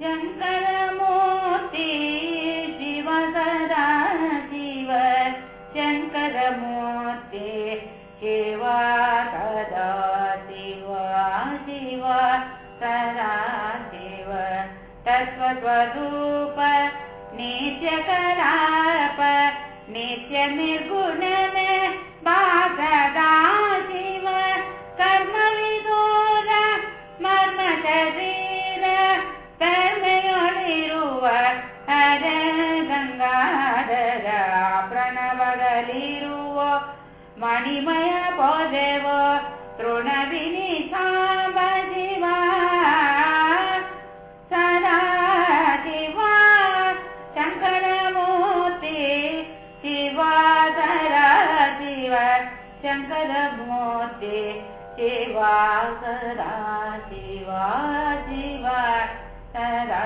शङ्करमूर्ति शिव सदा शिव शङ्करमूर्ति शिव सदा शिव शिव सदा शिव तत्त्वस्वरूप नित्यकलाप नित्यनिर्गुणन ಪ್ರಣವದಲ್ಲಿರುವ ಮಣಿಮಯ ಪೋದೆವ ತೃಣವಿನಿ ಸಾಂಬ ಶಿವ ಸದಾ ಶಿವ ಶಂಕರಮೂರ್ತಿ ಶಿವ ಸರ ಶಿವ ಶಂಕರಮೂರ್ತಿ ಶಿವ ಸದಾ ಶಿವ ಶಿವ ಸದಾ